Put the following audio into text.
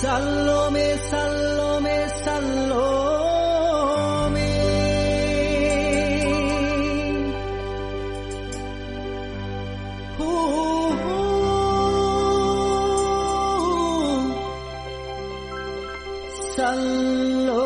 Salome, Salome, Salome. Uh, uh, uh. Salome.